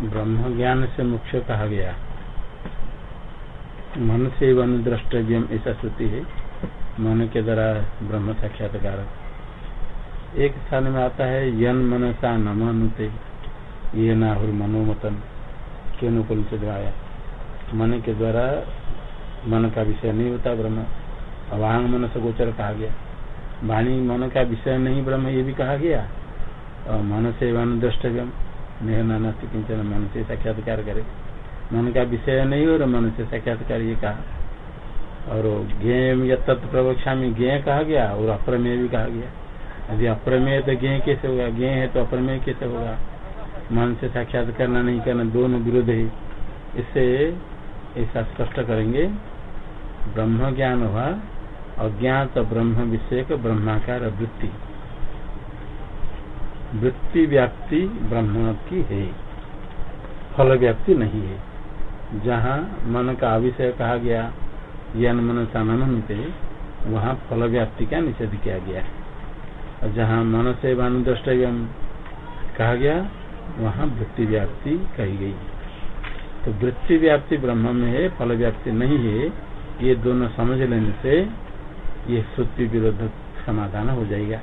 ब्रह्म ज्ञान से मुख्य कहा गया। मन से वन द्रष्टव्यम, ऐसा श्रुति है। मन के द्वारा ब्रह्म साक्षात्कार। एक स्थान में आता है, यन मनसा न मनुते ये नाहुर मनोमतन केनुकुल से आया। मन के द्वारा मन का विषय नहीं होता ब्रह्म, अवांग मन से गोचर कहा गया। वाणी मन का विषय नहीं ब्रह्म, ये भी कहा गया। और मन से वन द्रष्टव्यम नाना किंचन मन से साक्षात्कार करे मन का विषय नहीं और मन से साक्षात्कार ये कहा और ज्ञ तत्व प्रवक्षा में ज्ञ कहा गया और अप्रमेय भी कहा गया यदि अप्रमेय तो ज्ञ कैसे होगा ज्ञ है तो अप्रमेय कैसे होगा मन से साक्षात करना नहीं करना दोनों विरोध है इससे ऐसा स्पष्ट करेंगे ब्रह्म ज्ञान हुआ अज्ञात ब्रह्म विषय ब्रह्माकार वृत्ति वृत्ति व्याप्ति ब्रह्म की है। फल व्याप्ति नहीं है। जहाँ मन का अविषय कहा गया यन मन सानमित वहाँ फल व्याप्ति का निषेध किया गया और जहाँ मन से द्रष्टव्य कहा गया, वहाँ वृत्ति व्याप्ति कही गई। तो वृत्ति व्याप्ति ब्रह्म में है, फल व्याप्ति नहीं है, ये दोनों समझ लेने से ये श्रुति विरोध समाधान हो जाएगा।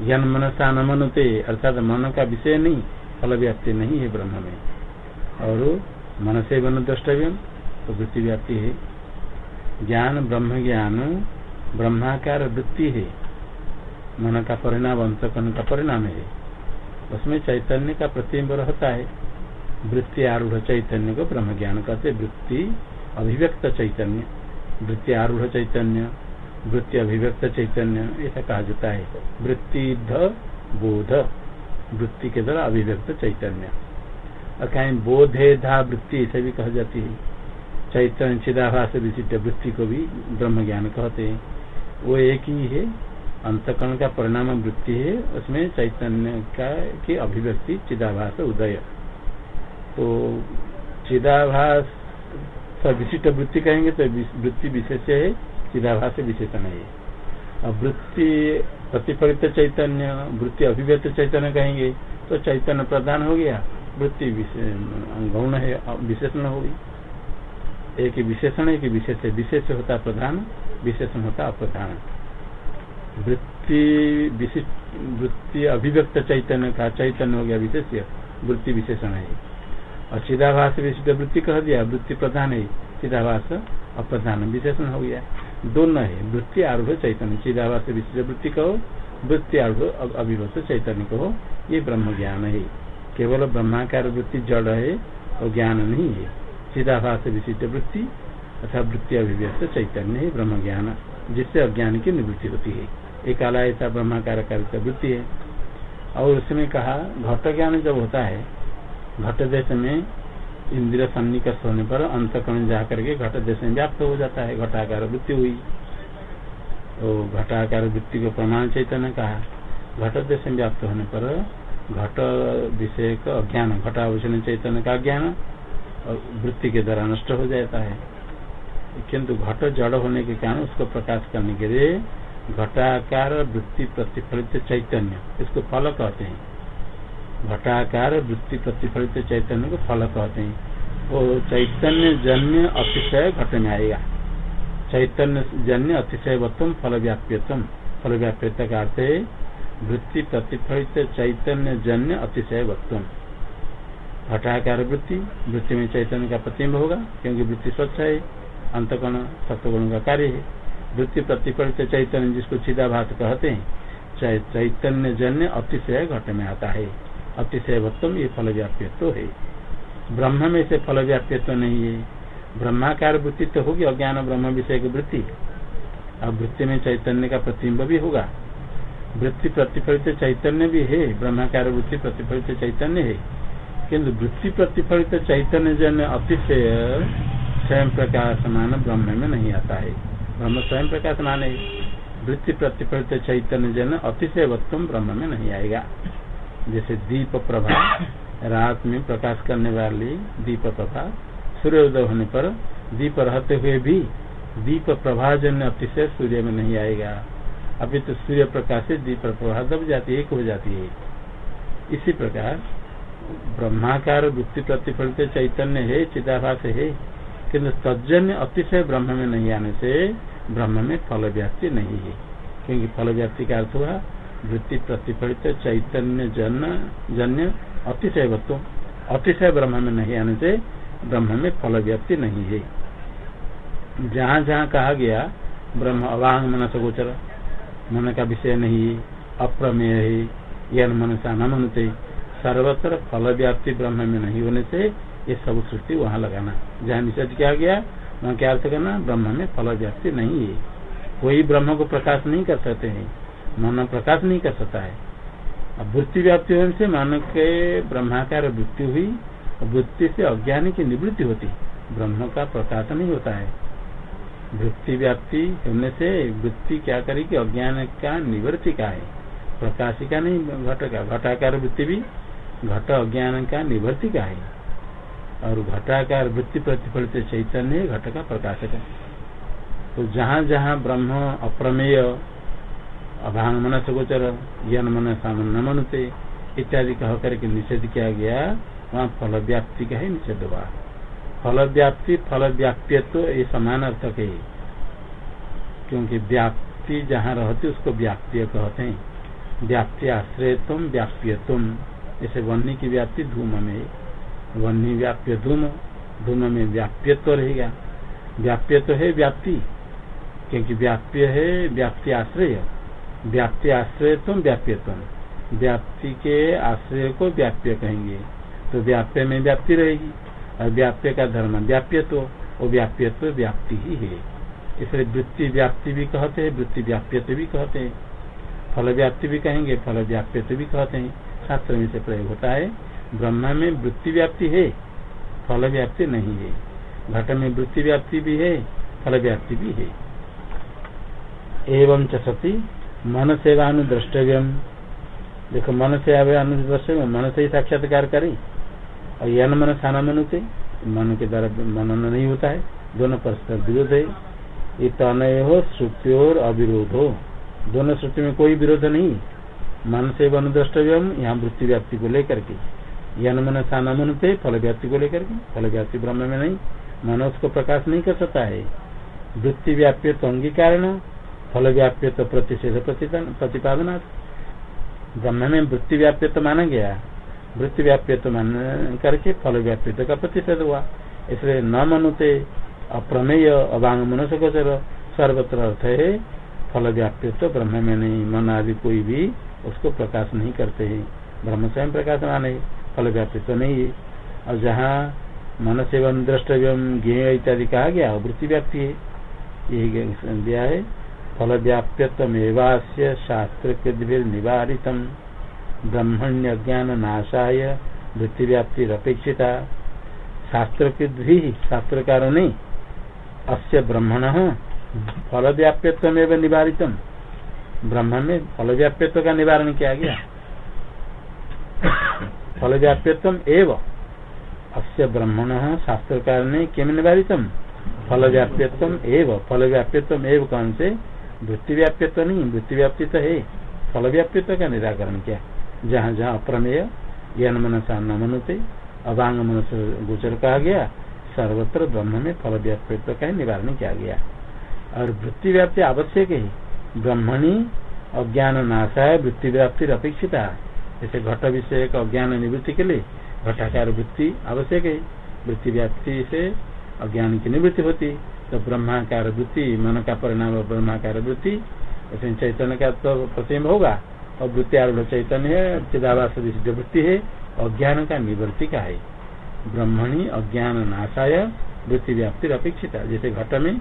यन मनसा न मनुते, अर्थात मन का विषय नहीं, फल व्याप्ति नहीं है ब्रह्म में। और मन से बन द्रष्टव्य तो वृत्ति व्याप्ति है। ज्ञान, ब्रह्म ज्ञान, ब्रह्माकार वृत्ति है। मन का परिणाम अंतकरण का परिणाम है। उसमें चैतन्य का प्रतिम्ब रहता है। वृत्ति आरूढ़ चैतन्य को ब्रह्म ज्ञान कहते वृत्ति अभिव्यक्त चैतन्य। वृत्ति आरूढ़ चैतन्य। वृत्ति अभिव्यक्त चैतन्य, ऐसा कहा जाता है। वृत्ति बोध। वृत्ति के द्वारा अभिव्यक्त चैतन्य। और कहीं बोधे धा वृत्ति ऐसे भी कहा जाती है। चैतन्य चिदाभास विशिष्ट वृत्ति को भी ब्रह्म ज्ञान कहते हैं। वो एक ही है। अंतकरण का परिणाम वृत्ति है। उसमें चैतन्य का, की अभिव्यक्ति चिदाभास उदय। तो चिदाभास विशिष्ट वृत्ति कहेंगे तो वृत्ति विशेष है। चिदाभास विशेषण है वृत्ति प्रतिफलित चैतन्य, वृत्ति अभिव्यक्त चैतन्य कहेंगे तो चैतन्य प्रधान हो गया, वृत्ति गौण है, विशेषण होगी एक विशेषण, एक विशेष विशेष होता प्रधान, विशेषण होता अप्रधान। वृत्ति विशिष्ट, वृत्ति अभिव्यक्त चैतन्य का चैतन्य हो गया विशेष, वृत्ति विशेषण है। और चिदाभास विशिष्ट वृत्ति कह दिया, वृत्ति प्रधान है, चिदाभास अप्रधान, विशेषण हो गया। दोनों है। वृत्ति आरूढ़ चैतन्य। चिदाभास विशिष्ट वृत्ति कहो, वृत्ति आरूढ़ अभिभक्त चैतन्य कहो। ये ब्रह्म ज्ञान है। केवल ब्रह्माकार वृत्ति जड़ है और ज्ञान नहीं है। चिदाभास विशिष्ट वृत्ति अथवा वृत्ति अभिव्यक्त चैतन्य है ब्रह्म ज्ञान जिससे अज्ञान की निवृत्ति होती है। एक आलायता ब्रह्माकार वृत्ति है। और उसमें कहा, घट ज्ञान जब होता है, घट देश में इंद्रिय सन्निकट होने पर अंतकरण जा करके घट देश में व्याप्त हो जाता है, घटाकार वृत्ति हुई। तो घटाकार वृत्ति को प्रमाण चैतन्य कहा। घट देश में व्याप्त होने पर घट विषय का अज्ञान घटाभूषण चैतन्य का ज्ञान और वृत्ति के द्वारा नष्ट हो जाता है। किंतु घट जड़ होने के कारण उसको प्रकाश करने के लिए घटाकार वृत्ति प्रतिफलित चैतन्य, इसको फल कहते हैं। घटाकार वृत्ति प्रतिफलित चैतन्य को फल कहते हैं। वो चैतन्य जन्य अतिशय घट में आएगा चैतन्य जन्य अतिशय अतिशयवत्म फल व्याप्यतम। फल व्याप्यता का अर्थ है, वृत्ति प्रतिफलित चैतन्य जन्य अतिशय अतिशयवत्म घटाकार वृत्ति वृत्ति में चैतन्य का प्रतिम्ब होगा, क्योंकि वृत्ति स्वच्छ है, अंतकरण, सत्वगुण का कार्य है। वृत्ति प्रतिफलित चैतन्य जिसको चिदाभास कहते हैं चैतन्य जन्य अतिशय घट में आता है। अतिशयवत्तम ये फल व्याप्यत्व है। ब्रह्म में से फल व्याप्यत्व नहीं है। ब्रह्माकार वृत्ति तो होगी, अज्ञान ब्रह्म विषय की वृत्ति। अब वृत्ति में चैतन्य का प्रतिम्ब भी होगा। वृत्ति प्रतिफलित चैतन्य भी है, ब्रह्माकार वृत्ति प्रतिफलित चैतन्य है। किन्तु वृत्ति प्रतिफलित चैतन्य जन्य अतिशय स्वयं प्रकाश मान ब्रह्म में नहीं आता है। ब्रह्म स्वयं प्रकाश मान है। वृत्ति प्रतिफलित चैतन्य जन अतिशय वत्तम ब्रह्म में नहीं आएगा। जैसे दीप प्रभा, रात में प्रकाश करने वाली दीप प्रभा, सूर्योदय होने पर दीप रहते हुए भी दीप प्रभाजन्य अतिशय सूर्य में नहीं आएगा। अभी तो सूर्य प्रकाश से दीप प्रभा दब जाती है, एक हो जाती है। इसी प्रकार ब्रह्माकार वृत्ति प्रतिफलित चैतन्य है, चिदाभास है किन्तु तजन्य अतिशय ब्रह्म में नहीं आने से ब्रह्म में फल व्याप्ति नहीं है। क्योंकि फल व्याप्ति का अर्थ हुआ वृत्ति प्रतिफलित, चैतन्य जन, जन्य अतिशय वत्व अतिशय ब्रह्म में नहीं आने से ब्रह्म में फल व्याप्ति नहीं है। जहाँ जहाँ कहा गया, ब्रह्म अवांग मन गोचर, मन का विषय नहीं है, अप्रमेय है यह मनसा न मनते। सर्वत्र फल व्याप्ति ब्रह्म में नहीं होने से ये सब सृष्टि वहाँ लगाना। जहाँ निषेध किया गया, वहाँ क्या अर्थ करना? ब्रह्म में फल व्याप्ति नहीं है। कोई ब्रह्म को प्रकाश नहीं कर सकते हैं। मन प्रकाश नहीं कर सकता है। अब वृत्ति व्याप्ति होने से मन के ब्रह्माकार वृत्ति हुई वृत्ति से अज्ञान की निवृत्ति होती। ब्रह्म का प्रकाश नहीं होता है। वृत्ति व्याप्ति होने से वृत्ति क्या करेगी अज्ञान का निवृत्ति का है। प्रकाशिका नहीं, घट का, घटाकार वृत्ति भी घट अज्ञान का निवृत्ति का है। और घटाकार वृत्ति प्रतिफलित चैतन्य घट का प्रकाशक है। तो जहाँ जहाँ ब्रह्म अप्रमेय अभांग मन से गोचर यन मन, सामन मनते, इत्यादि कह करके निषेध किया गया। वहाँ फल व्याप्ति का ही निषेध हुआ। फल व्याप्ति, फल व्याप्य तो ये समान अर्थक है क्योंकि व्याप्ति जहाँ रहती उसको व्याप्य कहते हैं। व्याप्ति आश्रय तुम व्याप्य तुम जैसे वन्नी की व्याप्ति, धूम में। वन्नी व्याप्य धूम धूम में व्याप्यत्व रहेगा। व्याप्य तो है व्याप्ति, क्योंकि व्याप्य है, व्याप्ति आश्रय। व्याप्ति आश्रय तुम व्याप्य तुम व्याप्ति के आश्रय को व्याप्य कहेंगे तो व्याप्य में व्याप्ति रहेगी, और व्याप्य का धर्म व्याप्य तो वो व्याप्य तो व्याप्ति ही है। इसलिए वृत्ति व्याप्ति भी कहते हैं, वृत्ति व्याप्य तो भी कहते हैं। फल व्याप्ति भी कहेंगे, फल व्याप्य तो भी कहते हैं। शास्त्र में से प्रयोग होता है, ब्रह्म में वृत्ति व्याप्ति है, फल व्याप्ति नहीं है। घट में वृत्ति व्याप्ति भी है, फल व्याप्ति भी है। एवं च सती मन सेवा अनुद्रष्टव्यम देखो मन से अनुद्रष्टव्य मन से ही साक्षात्कार करे। और यन मन साना मनुते मन के द्वारा मनन नहीं होता है। दोनों परस्पर विरोध है। ये तनय हो श्रुति और अविरोध हो। दोनों श्रुति में कोई विरोध नहीं। मन से अनुद्रष्टव्यम, यहाँ वृत्ति व्याप्ति को लेकर के। यन मन साना मनुते फल व्याप्ति को लेकर के। फल व्याप्ति ब्रह्म में नहीं। मन उसको प्रकाश नहीं कर सकता है। वृत्ति व्याप्य तो अंगीकार फल व्याप्य तो प्रतिषेध प्रतिपादना ब्रह्म में वृत्ति व्याप्य तो माना गया। वृत्ति व्याप्य तो मान करके फल व्याप्य का प्रतिषेध हुआ। इसलिए न मनुते अप्रमेय अभांग मनुष्य गोचर सर्वत्र अर्थ है फल व्याप्य तो ब्रह्म में नहीं। मन आदि कोई भी उसको प्रकाश नहीं करते है। ब्रह्म स्वयं प्रकाश माने फल तो नहीं है। और जहाँ मन से द्रष्टव्य ज्ञेय इत्यादि कहा गया वृत्ति व्याप्ति है, यही दिया है। फल शास्त्र निवारित ब्रह्मण्य ज्ञान नाशाय वृत्ति व्याप्ति अपेक्षिता शास्त्र के शास्त्रकार ने, अस्य ब्रह्मण फल व्याप्यत्व निवारित ब्रह्म में फल व्याप्यत्व का निवारण किया गया। फल व्याप्यत्व एवं, अस्य ब्रह्मण शास्त्रकार ने किम निवारित फल व्याप्यत्व एवं फल व्याप्यत्व एवं कौन से? वृत्ति व्याप्यत्व नहीं वृत्ति व्याप्ति तो है फल व्याप्यत्व का निराकरण किया? जहाँ जहाँ अप्रमेय, ज्ञान मनसा न मनुते अभांग मनुष्य गोचर कहा गया, सर्वत्र ब्रह्म में फल व्याप्त का निवारण किया गया। और वृत्ति व्याप्ति आवश्यक है। ब्रह्मणी अज्ञान नाशाय वृत्ति व्याप्ति अपेक्षिता जैसे घट विषय अज्ञान निवृत्ति के लिए घटाकार वृत्ति आवश्यक है। वृत्ति व्याप्ति से अज्ञान की निवृत्ति होती तो ब्रह्माकार वृत्ति मन का परिणाम ब्रह्माकार वृत्ति ऐसे चैतन्य का तो प्रतिम्ब होगा। और वृत्ति आरूढ़ चैतन्य है चिदावास वृत्ति है अज्ञान का निवृत्ति का है। ब्रह्मणी अज्ञान नाशाय, वृत्ति व्याप्ति अपेक्षित जैसे घट में,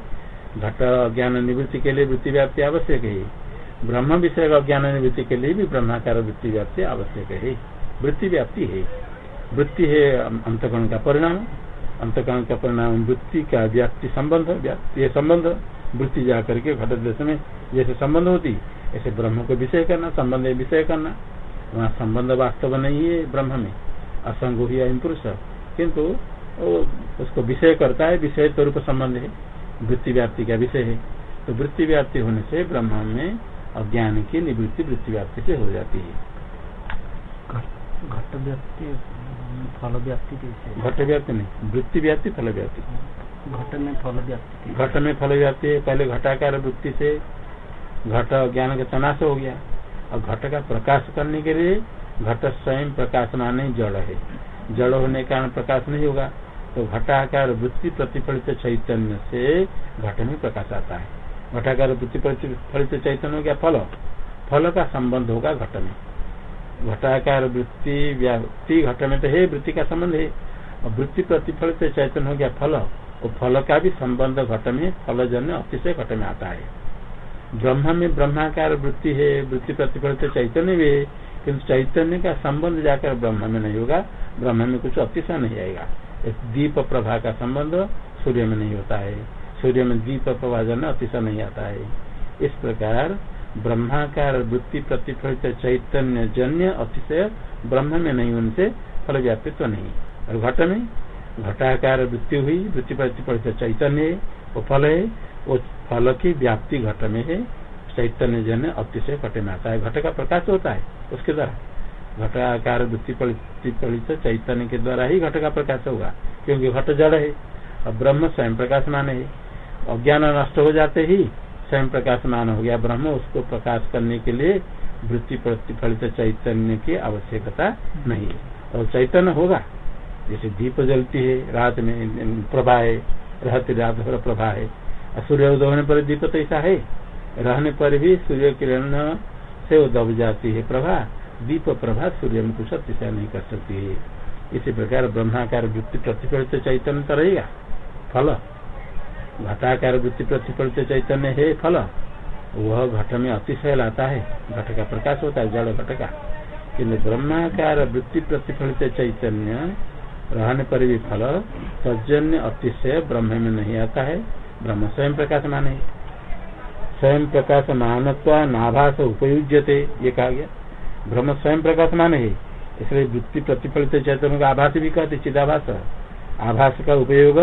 घट अज्ञान निवृत्ति के लिए वृत्ति व्याप्ति आवश्यक है। ब्रह्म विषय अज्ञान निवृत्ति के लिए भी ब्रह्माकार वृत्ति व्याप्ति आवश्यक है। वृत्ति व्याप्ति है। वृत्ति है अंतकरण का परिणाम अंतकरण का परिणाम, वृत्ति का व्याप्ति संबंध ये संबंध, वृत्ति जाकर के घट देश में जैसे संबंध होती, ऐसे ब्रह्म को विषय करना, संबंध विषय करना, वहाँ संबंध वास्तव नहीं है ब्रह्म में। असंग हुआ पुरुष। किंतु उसको विषय करता है, विषय स्वरूप संबंध है। वृत्ति व्याप्ति का विषय है। तो वृत्ति व्याप्ति होने से ब्रह्म में अज्ञान की निवृत्ति वृत्ति व्याप्ति से हो जाती है। घट व्याप्ति फल व्याप्ति घट व्याप्ति नहीं वृत्ति व्याप्ति फल व्याप्ति घट में फल व्याप्ति घट में फल व्याप्ति है पहले घटाकार वृत्ति से घट ज्ञान का तनाश हो गया और घट का प्रकाश करने के लिए घट स्वयं प्रकाशमान नहीं जड़ है जड़ होने के कारण प्रकाश नहीं होगा तो घटाकार वृत्ति प्रतिफलित चैतन्य से घट में प्रकाश आता है घटाकार वृत्ति प्रतिफलित चैतन्य हो गया फल फल का संबंध होगा घट में घटाकार वृत्ति व्याप्ति घट में तो है, वृत्ति का संबंध है। और वृत्ति प्रतिफलित चैतन्य हो गया फल। और फल का भी संबंध घट में फलजन्य अतिशय घट में आता है। ब्रह्म में ब्रह्माकार वृत्ति है, वृत्ति प्रतिफलित चैतन्य भी है किन्तु चैतन्य का संबंध जाकर ब्रह्म में नहीं होगा। ब्रह्म में कुछ अतिशय नहीं आएगा। दीप प्रभा का संबंध सूर्य में नहीं होता है। सूर्य में दीप प्रभा जन्य अतिशय नहीं आता है। इस प्रकार ब्रह्माकार वृत्ति प्रतिफलित चैतन्य जन्य अतिशय ब्रह्म में नहीं, उनसे फल व्यापित्व नहीं। और घट में? घटाकार वृत्ति हुई वृत्ति प्रतिफलित चैतन्य वो फल है, वो फल की व्याप्ति घट में है। चैतन्य जन्य अतिशय घट में आता है। घट का प्रकाश होता है उसके द्वारा। घटाकार वृत्ति प्रतिफलित चैतन्य के द्वारा ही घट का प्रकाश होगा, क्योंकि घट जड़ है। और ब्रह्म स्वयं प्रकाशमान है। अज्ञान नष्ट हो जाते ही स्वयं प्रकाशमान हो गया ब्रह्म, उसको प्रकाश करने के लिए वृत्ति प्रतिफलित चैतन्य की आवश्यकता नहीं है। और चैतन्य होगा। जैसे दीप जलती है, रात में प्रभा है, रहती रात भर प्रभा है। सूर्य उदय होने पर दीप तो ऐसा है। रहने पर भी सूर्य किरण से दब जाती है प्रभा। दीप प्रभा सूर्य में कुछ अतिशय नहीं कर सकती है। इसी प्रकार ब्रह्माकार वृत्ति प्रतिफलित चैतन्य तो रहेगा। फल घटाकार वृत्ति प्रतिफलित चैतन्य है फल। वह घट में अतिशय लाता है। घट का प्रकाश होता है, जड़ घट का। किन्तु ब्रह्माकार वृत्ति प्रतिफलित चैतन्य रहने पर भी फल सज्जन्य अतिशय ब्रह्म में नहीं आता है। ब्रह्म स्वयं प्रकाशमान है स्वयं प्रकाशमान नाभास उपयुज्यते, ये कहा गया। ब्रह्म स्वयं प्रकाशमान है। इसलिए वृत्ति प्रतिफलित चैतन्य का आभास भी कहते चिदाभास। आभास का उपयोग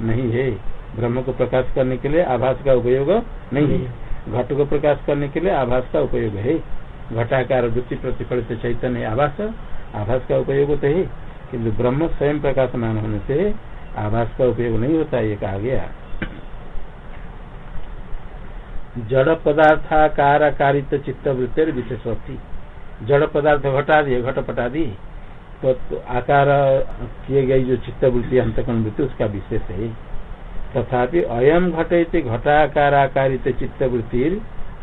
नहीं है। ब्रह्म को प्रकाश करने के लिए आभास का उपयोग नहीं है। घट को प्रकाश करने के लिए आभास का उपयोग है। घटाकार वृत्ति प्रतिफलित चैतन्य आभास आभास का उपयोग तो है। किन्तु ब्रह्म स्वयं प्रकाशमान होने से आभास का उपयोग नहीं होता ये कहा गया। जड़ पदार्थाकारित चित्त वृत्ति विशेषवती जड़ पदार्थ घटा दिए घटपटा दी तो, तो आकार किए गए जो चित्त वृत्ति अंतकरण वृत्ति उसका विशेष है। तथापि अयम घटे घटाकारित चित्त वृत्ति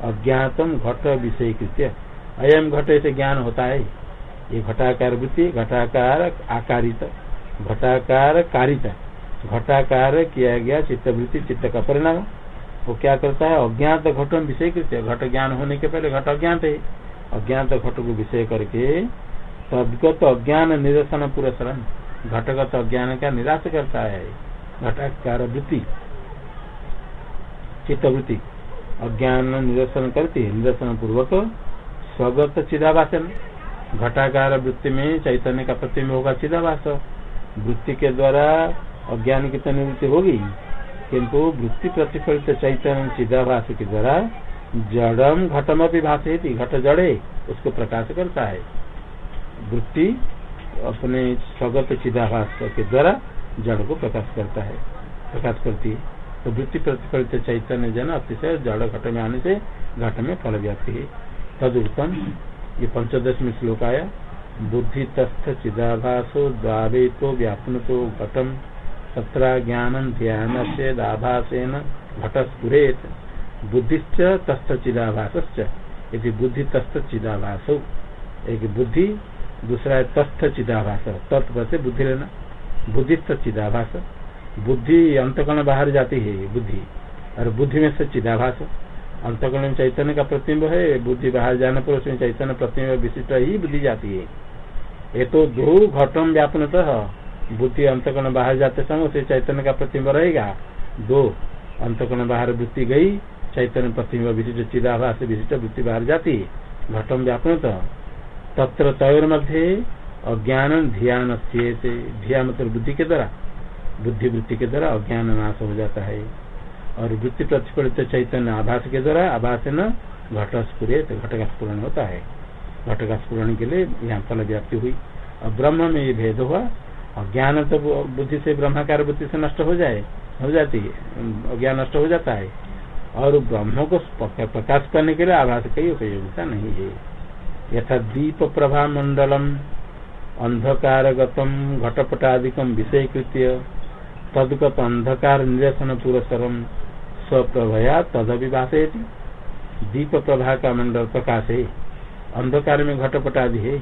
अज्ञातम घट विषय कृत्य अयम घटे से ज्ञान होता है। ये घटाकार वृत्ति, घटाकार आकारित, घटाकार कारित। घटाकार किया गया चित्त वृत्ति चित्त का परिणाम। वो क्या करता है? अज्ञात घटम विषय कृत्य घट ज्ञान होने के पहले घट अज्ञात है। अज्ञात घट को विषय करके तदगत अज्ञान निरसन पुरस्रण घटगत अज्ञान का निराश करता है। घटाकार वृत्ति चित्तवृत्ति, अज्ञान निरसन करती है निरसन पूर्वक स्वगत चिदाभासन घटाकार वृत्ति में चैतन्य का प्रतिम्ब होगा चिदाभास। वृत्ति के द्वारा अज्ञान की तो निवृत्ति होगी, किंतु वृत्ति प्रतिफलित चैतन्य चिदाभास के द्वारा जड़म घटम भी भाषे घट जड़े, उसको प्रकाश करता है। वृत्ति अपने स्वगत चिदाभास के द्वारा जड़ को प्रकाश करता है। प्रकाश करती है। तो वृत्ति प्रतिफलित चैतन्य जन अतिशय जड़ घट में आने से घट में फल व्याप्ति है। तद उत्तम ये पंचदश में श्लोक आया। बुद्धि तस्थ चिदाभासो द्वावेतो व्यापनतो घटम। तत्र ज्ञान ध्यान से दाभासेन घटस्फुरेत। बुद्धिश्च तस्थ चिदाभास यदि बुद्धि तस्थ चिदाभास। एक बुद्धि, दूसरा है तस्थ चिदाभास। तत्व से बुद्धि लेना। बुद्धिस्त चिदाभास। बुद्धि अंतकरण बाहर जाती है बुद्धि। और बुद्धि में से चिदाभास। अंतकरण में चैतन्य का प्रतिम्ब है, बुद्धि बाहर जाने पर उसमें चैतन्य प्रतिम्ब विशिष्ट ही बुद्धि जाती है। ये तो दो घटम व्यापन बुद्धि अंतकरण बाहर जाते समय उसे चैतन्य का प्रतिम्ब रहेगा। दो, अंतकरण बाहर वृत्ति गई, चैतन्य प्रतिम्ब विशिष्ट चिदाभास विशिष्ट वृत्ति बाहर जाती है। घटम व्यापन तत्र तयोर मध्य अज्ञान ध्यान से ध्यान मतलब बुद्धि के द्वारा। बुद्धि वृत्ति के द्वारा अज्ञान नाश हो जाता है। और वृत्ति प्रतिफलित चैतन्य आभास के द्वारा आभास न घट स्फुरे घट का स्पूर्ण होता है। घट का स्पूरण के लिए यहाँ फल व्याप्ति हुई। और ब्रह्म में ये भेद हुआ। अज्ञान तो बुद्धि से ब्रह्माकार बुद्धि से नष्ट हो जाए, हो जाती है। अज्ञान नष्ट हो जाता है। और ब्रह्म को प्रकाश करने के लिए आभास की उपयोगिता नहीं है। यथा दीप प्रभा मंडलम अंधकारगतम घटपटादिकम विषयकृत्य तदगत अंधकार निरसन पुरस्सरम स्वप्रभया तद अभिभाषे दीप प्रभा का मंडल प्रकाश है अंधकार में घटपट आदि है।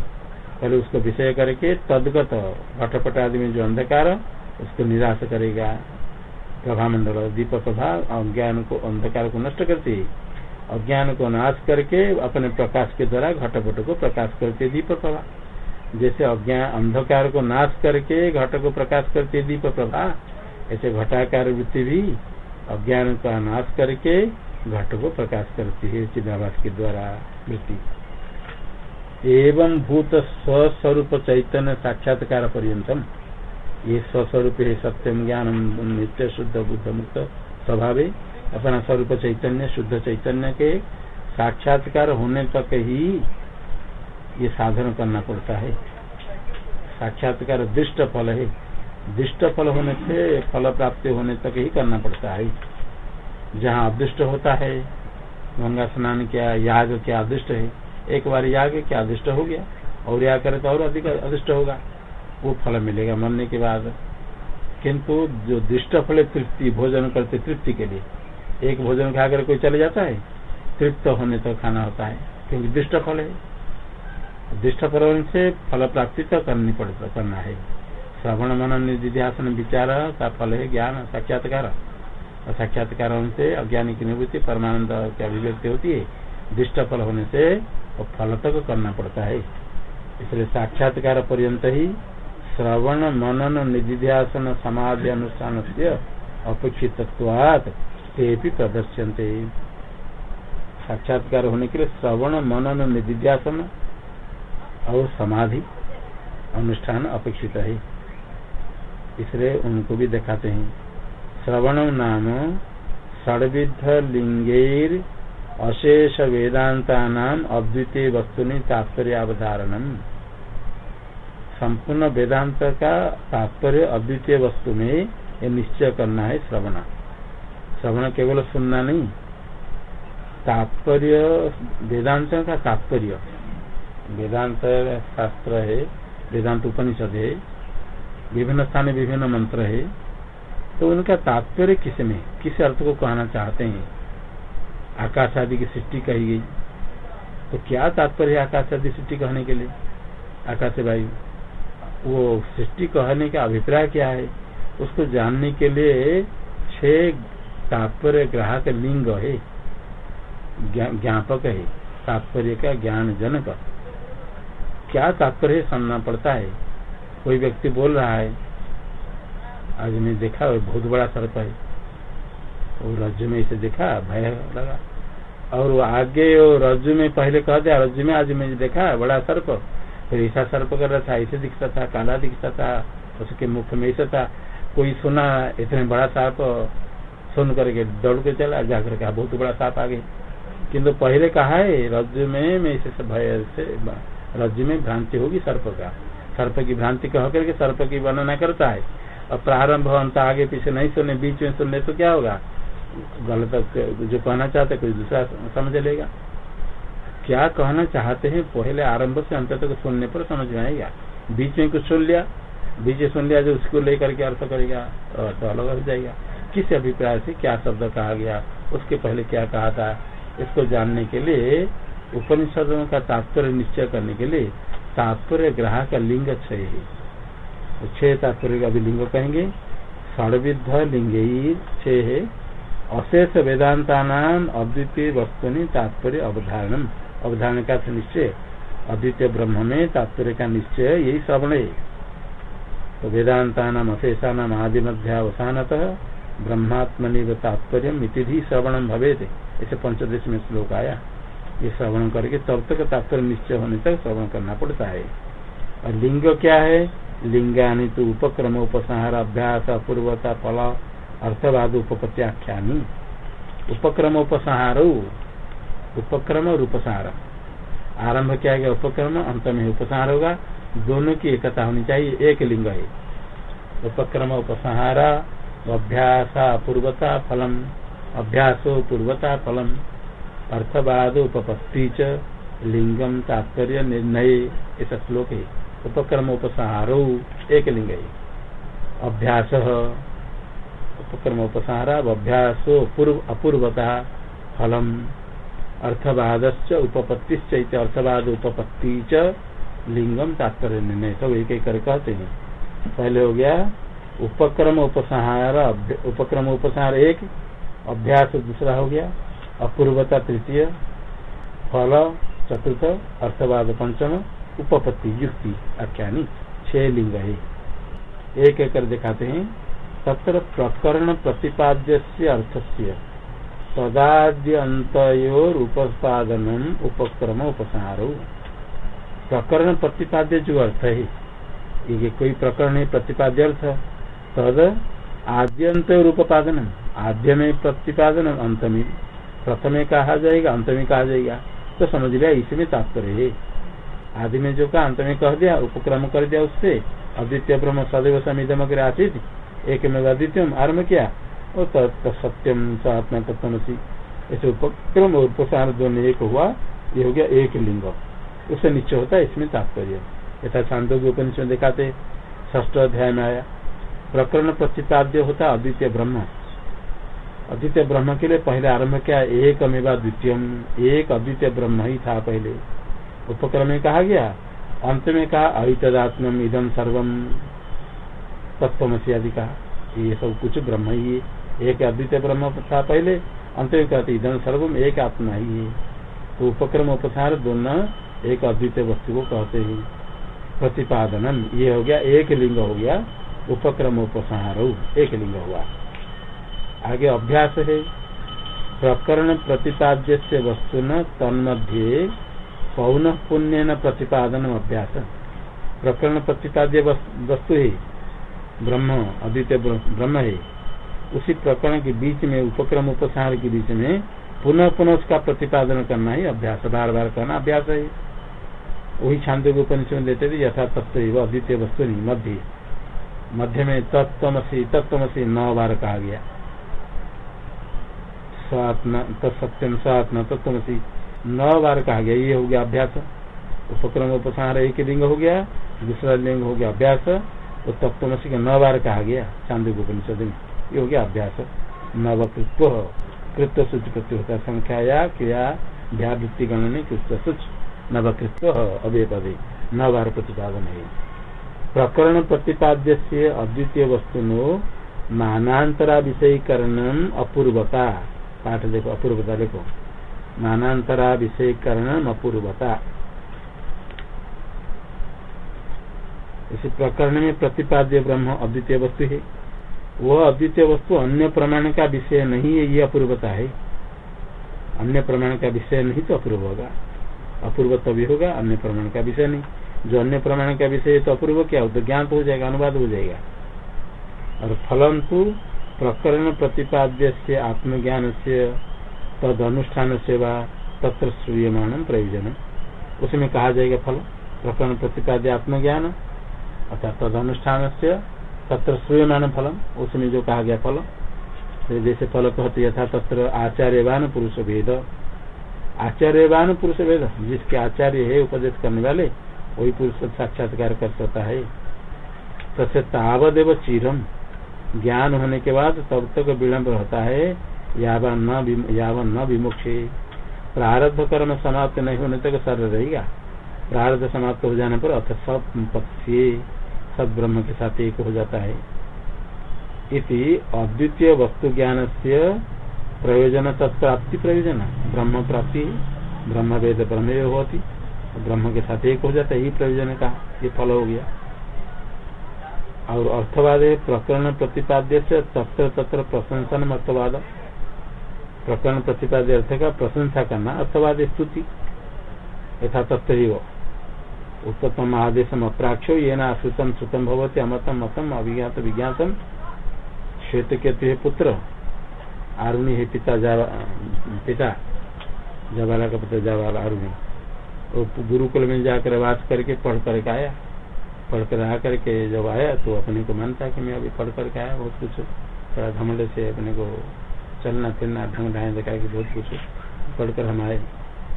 पहले उसको विषय करके तदगत घटपट आदि में जो अंधकार, उसको निराश करेगा। प्रभा मंडल दीप प्रभा अज्ञान को, अंधकार को नष्ट करती है। अज्ञान को नाश करके अपने प्रकाश के द्वारा घटपट को प्रकाश करते दीप प्रभा जैसे अज्ञान अंधकार को नाश करके घट को प्रकाश करते दीप प्रभा, ऐसे घटाकार वृत्ति भी अज्ञान का नाश करके घट को प्रकाश करती है चिदाभास के द्वारा वृत्ति। एवं भूत स्वस्वरूप चैतन्य साक्षात्कार पर्यतम। ये स्वस्वरूप है सत्यम ज्ञान नित्य शुद्ध बुद्ध मुक्त स्वभाव। अपना स्वरूप चैतन्य, शुद्ध चैतन्य के साक्षात्कार होने तक ही ये साधन करना पड़ता है। साक्षात्कार दृष्ट फल है। दृष्ट फल होने से फल प्राप्ति होने तक ही करना पड़ता है। जहाँ अदृष्ट होता है, गंगा स्नान क्या, याग क्या, अदृष्ट है। एक बार याग क्या, अदृष्ट हो गया, और याग करे तो और अधिक अदृष्ट होगा। वो फल मिलेगा मरने के बाद। किंतु जो दृष्ट फल तृप्ति, भोजन करते तृप्ति के लिए। एक भोजन खाकर कोई चले जाता है, तृप्त होने तक तो खाना होता है, क्योंकि दृष्ट फल है। दृष्ट फल से फल प्राप्ति तो करनी पड़ता करना है। श्रवण मन निधिध्यासन विचार, का फल है ज्ञान, साक्षात्कार। और साक्षात्कार से अज्ञानी की निवृत्ति, परमानंद की अभिव्यक्ति होती है। दृष्ट फल होने से वो फल तक करना पड़ता है। इसलिए साक्षात्कार पर्यंत ही श्रवण मनन निधिध्यासन समाधि अनुष्ठान से अपेक्षित ते भी प्रदर्शनते साक्षात्कार होने के लिए श्रवण मनन निधिध्यासन और समाधि अनुष्ठान अपेक्षित है। इसलिए उनको भी दिखाते हैं। श्रवण नाम सर्विध लिंगेर अशेष वेदांता नाम अद्वितीय वस्तुनि तात्पर्य अवधारण संपूर्ण वेदांत का तात्पर्य अद्वितीय वस्तु में ये निश्चय करना है श्रवण। श्रवण केवल सुनना नहीं। तात्पर्य, वेदांत का तात्पर्य। वेदांत शास्त्र है, वेदांत उपनिषद है, विभिन्न स्थान, विभिन्न मंत्र है। तो उनका तात्पर्य किसमें, किस अर्थ को कहना चाहते हैं? आकाश आदि की सृष्टि कही गई। तो क्या तात्पर्य आकाश आदि सृष्टि कहने के लिए? आकाश वायु वो सृष्टि कहने का अभिप्राय क्या है? उसको जानने के लिए छह तात्पर्य ग्राहक लिंग है ज्ञापक है। तात्पर्य का ज्ञान जनक क्या तात्पर्य सुनना पड़ता है? कोई व्यक्ति बोल रहा है, आज मैं देखा बहुत बड़ा सर्प है। और रज्जु में इसे देखा, भय लगा। और आगे वो रज्जु में पहले कह दिया रज्जु में आज मैंने देखा, बड़ा सर्प। फिर ऐसा सर्प कर रहा था, ऐसे दिखता था, काला दिखता था, उसके मुख में ऐसा था। कोई सुना, इतने बड़ा सांप, सुन करके दौड़ के चला, जाकर कहा, बहुत बड़ा सांप आ गए किन्तु पहले कहा है रज्जु में मैं इसे भय से रज्जु में भ्रांति होगी सर्प का। सर्प की भ्रांति कह करके सर्प की वर्णना करता है। और प्रारंभ अंत आगे पीछे नहीं सुनने, बीच में सुनने तो क्या होगा? गलत जो कहना चाहते कोई दूसरा समझ लेगा। क्या कहना चाहते हैं? पहले आरंभ से अंत तक सुनने पर समझ में आएगा। बीच में कुछ सुन लिया, बीच में सुन लिया जो उसको लेकर के अर्थ करेगा तो अलग हो जाएगा। किस अभिप्राय से क्या शब्द कहा गया, उसके पहले क्या कहा था, इसको जानने के लिए उपनिषदों का तात्पर्य निश्चय करने के लिए तात्पर्य ग्राह का लिंग छह है। छह तात्पर्य का भी लिंग कहेंगे, षडविध लिंग छह है। अशेष वेदांता नाम अद्वितीय वस्तु तात्पर्य अवधारण अवधारण का निश्चय। अद्वितीय ब्रह्म में तात्पर्य का निश्चय यही श्रवण है। तो वेदांता नाम अशेषा नाम आदि मध्यावसानतः ब्रह्मात्मनि तात्पर्य मिति भी श्रवण भवे ऐसे पंचदेश में श्लोक आया। ये श्रवण करके तब तक तात्पर्य निश्चय होने तक श्रवण करना पड़ता है। और लिंग क्या है? लिंगानी तो उपक्रम उपसंहार अभ्यास अपूर्वता फल अर्थवाद उपपत्याख्यानी। उपक्रम उपसंहार। उपक्रम और उपसंहार। आरंभ किया गया उपक्रम, अंत में उपसंहार होगा। दोनों की एकता होनी चाहिए, एक लिंग है। उपक्रम, उपसंहार, अभ्यास पूर्वता फलम। अभ्यास पूर्वता फलम। अर्थवाद, उपपत्ति च, लिंगम तात्पर्य निर्णय ऐसा श्लोक। है उपक्रम उपसंहारो एक लिंग है अभ्यास, उपक्रम उपसंहार अभ्यासो पूर्व अपूर्वता, फलम। अर्थवाद उपपत्ति अर्थवाद, उपपत्ति च, लिंगम तात्पर्य निर्णय। सब एक एक कर कहते हैं। पहले हो गया, उपक्रम उपसंहार उपक्रम उपसंहार एक, अभ्यास दूसरा हो गया। अपूर्वता तृतीय, फल, चतुर्थ, अर्थवाद, पंचम, उपपत्ति, युक्ति, आख्यानी, छह लिंग है। एक एक कर दिखाते हैं। तत्र प्रकरण प्रतिपाद्य अर्थ से तदाद्यंतोर उपपादन उपक्रम उपसंहारो। प्रकरण प्रतिपाद्य जो अर्थ है, ये कोई प्रकरण प्रतिपाद्य अर्थ। तद आद्यंत रूपोपादन आद्य में प्रतिपादन अंत में। प्रथम कहा जाएगा अंत में कहा जाएगा। तो समझ लिया इसमें तात्पर्य है। आदि में जो कहा अंत में कह दिया, उपक्रम कर दिया उससे, अद्वितीय ब्रह्म सदैव समिधम कर आसित एक में अद्वितीय आरंभ किया। और सत्यम स आत्मा ऐसे उपक्रम और उपसार दोनों एक हुआ, ये हो गया एक लिंग। उससे नीचे होता है, इसमें तात्पर्य। यथा शांतो उपनिषद दिखाते ष्ठ अध्याय में आया, प्रकरण प्रतिपाद्य होता, अद्वितीय ब्रह्म। अद्वितीय ब्रह्म के लिए पहले आरंभ किया एक अमेवा द्वितीय एक अद्वितीय ब्रह्म ही था पहले। उपक्रम में कहा गया, अंत में कहा अहितदात्म इदम सर्वम तत्वमसी आदि कहा। ये सब कुछ ब्रह्म ही है। एक अद्वितीय ब्रह्म था पहले, अंत में कहते इदम सर्वम एक आत्मा ही है। तो उपक्रम उपसार दोनों एक अद्वितीय वस्तु को कहते हैं। प्रतिपादन ये हो गया, एक लिंग हो गया उपक्रम उपसंहार एक लिंग हुआ। आगे अभ्यास है। प्रकरण प्रतिपाद्य से वस्तु न तन्मध्ये पौन पुण्य न प्रतिपादन अभ्यास। प्रकरण प्रतिपाद्य वस्तु है। ब्रह्म, अद्वितीय ब्रह्म है। उसी प्रकरण के बीच में, उपक्रम उपसार के बीच में पुनः पुनः उसका प्रतिपादन करना ही अभ्यास बार बार करना अभ्यास है। वही के उपनिषद देते थे, यथा तत्व अद्वितीय वस्तु नहीं, मध्य। मध्य में तत्वमसी तत्वमसी नौ बार कहा गया। स्वात्मा तत्सत्यम स्वात्मा तत्वमसी नौ बार कहा गया, ये हो गया अभ्यास। उपक्रम उपसार एक लिंग हो गया, दूसरा लिंग हो गया अभ्यास। तो तत्वमसी का नौ बार कहा गया चांदी उपनिषद में। ये हो गया अभ्यास। नवकृत्व कृत्व सूच प्रत्यु होता संख्या या क्रिया व्यावृत्ति गणने कृत्व सूच नवकृत्व अवे पदे नौ बार प्रतिपादन है। प्रकरण प्रतिपाद्य से अद्वितीय वस्तुनो नानांतरा विषयीकरण अपूर्वता। पाठ देखो, अपूर्वता देखो। नानांतरा विषयीकरण अपूर्वता। इस प्रकरण में प्रतिपाद्य ब्रह्म अद्वितीय वस्तु है। वह अद्वितीय वस्तु अन्य प्रमाण का विषय नहीं है, ये अपूर्वता है। अन्य प्रमाण का विषय नहीं तो अपूर्व होगा। अपूर्व तभी होगा, अन्य प्रमाण का विषय नहीं। जो अन्य प्रमाण का विषय है तो अपूर्व, क्या? हो तो ज्ञान हो जाएगा, अनुवाद हो जाएगा। और फलम तो प्रकरण प्रतिपाद्य से आत्मज्ञान से तद अनुष्ठान सेवा तत्र श्रूयमाण प्रयोजन। उसमें कहा जाएगा फल, प्रकरण प्रतिपाद्य आत्मज्ञान, अर्थात तद अनुष्ठान से तत्र श्रूयमाण फलम, उसमें जो कहा गया फल, जैसे फल कहते यथा तत्र आचार्यवान पुरुष भेद। आचार्यवान पुरुष भेद, जिसके आचार्य है उपदेश करने वाले, वही पुरुष साक्षात्कार कर सकता है। तसे तावदेव चीरम। ज्ञान होने के बाद तब तक विलम्ब रहता है, यावन न यावन न विमुक्षे। प्रारब्ध कर्म समाप्त नहीं होने तक सर रहेगा। प्रारब्ध समाप्त हो जाने पर अथ सब पक्षी सब ब्रह्म के साथ एक हो जाता है। इति अद्वितीय वस्तु ज्ञान से प्रयोजन तत्प्राप्ति प्रयोजन। ब्रह्म प्राप्ति, ब्रह्म वेद ब्रह्म होती। ब्रह्म के साथ एक हो जाता है, यही प्रयोजन का, ये फल हो गया। और अर्थवाद प्रकरण प्रतिपाद्य से तत्र तत्र प्रशंसन अर्थवाद प्रकरण प्रतिपाद्य अर्थ का प्रशंसा करना अर्थवाद स्तुति। यथा तत्व ही उत्तम आदेश अप्राक्षो ये न श्रुतम श्रुतम भवती अमतम मतम अभिज्ञात विज्ञातम। श्वेत के पुत्र। आरुणी है पिता जावा पिता। जवाला का पुत्र जवाला आरुणी। वो गुरुकुल में जाकर वास करके पढ़ करके आया। पढ़ कर आकर के जब आया तो अपने को मानता कि मैं अभी पढ़ करके आया, बहुत कुछ थोड़ा घमंड से अपने को चलना फिरना, ढंग ढाए देखा कि बहुत कुछ पढ़कर हम आए।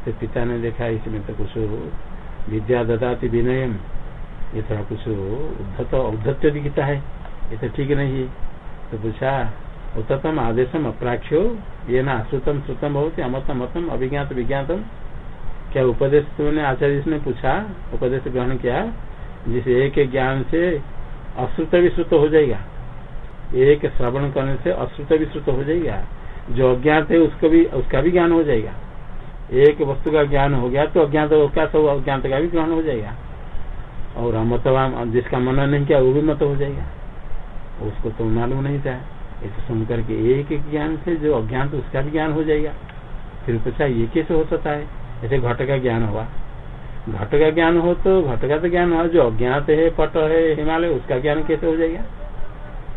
तो पिता ने देखा, इसमें तो कुछ विद्या ददाती विनयम, ये थोड़ा कुछ उद्धत औद्धत्य दिखता है। ये तो ठीक नहीं है। तो पूछा, उत्तम आदेशम अप्राक्ष्यो ये ना श्रुतम श्रुतम बहुत अमतम मतम, अभिज्ञात विज्ञातम? क्या उपदेश तुमने आचार्य ने पूछा? उपदेश ग्रहण किया जिस एक ज्ञान से अश्रुत भी श्रुत हो जाएगा। एक श्रवण करने से अश्रुत भी श्रुत हो जाएगा। जो अज्ञात है, उसको भी उसका भी ज्ञान हो जाएगा। एक वस्तु का ज्ञान हो गया तो अज्ञात उसका सब अज्ञात का भी ग्रहण हो जाएगा। और अमतवाम जिसका मनन नहीं किया, वो भी मत हो जाएगा। उसको तो मालूम नहीं था। ऐसे सुन करके एक एक ज्ञान से जो अज्ञात, उसका भी ज्ञान हो जाएगा। फिर पूछा, ये कैसे हो सकता है? ऐसे घट का ज्ञान हुआ। घट का ज्ञान हो तो घट का तो ज्ञान हुआ जो अज्ञात है, पट है, हिमालय, उसका ज्ञान कैसे हो जाएगा?